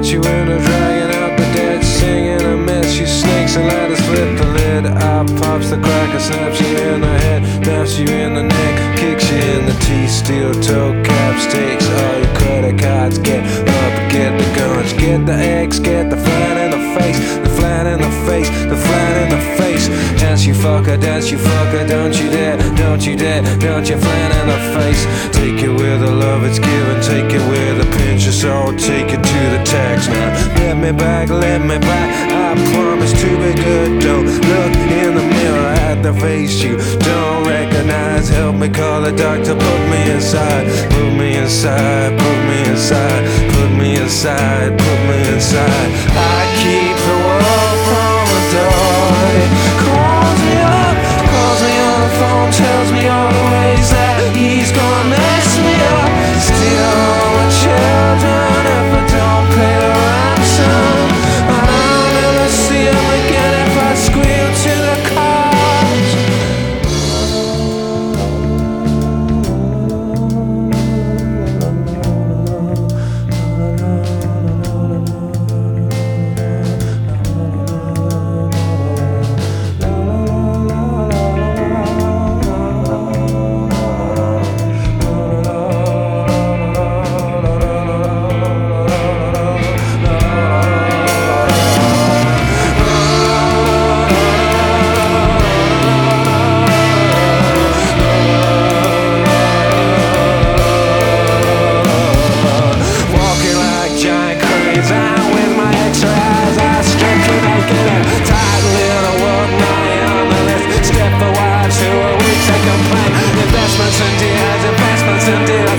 Drag him out your window, dragging out the dead, singing a mess. She sneaks and us lift the lid. Eye pops the cracker, snaps you in the head, naps you in the neck, kicks you in the teeth. Steel toe caps, takes all your credit cards. Get up, get the guns, get the eggs, get the flat in the face, the flat in the face, the flat in the face. Dance you fucker, dance you fucker, don't you dare, don't you dare, don't you flat in the face. Take it where the love it's given, take it where me back, let me back. I promise to be good. Don't look in the mirror at the face you don't recognize. Help me call the doctor, put me inside, put me inside, put me inside, put me inside, put me inside. I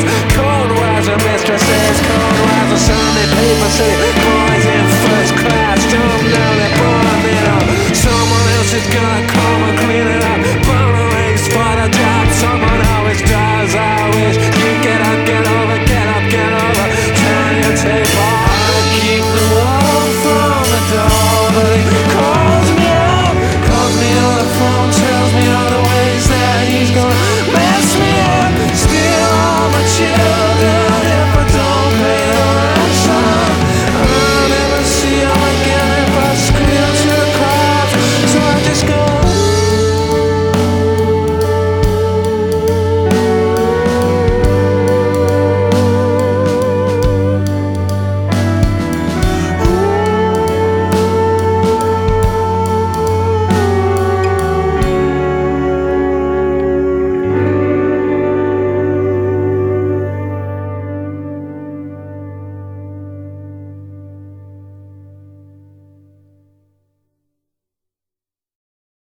deals. Cold wise, mistresses, cold wise, Sunday paper city.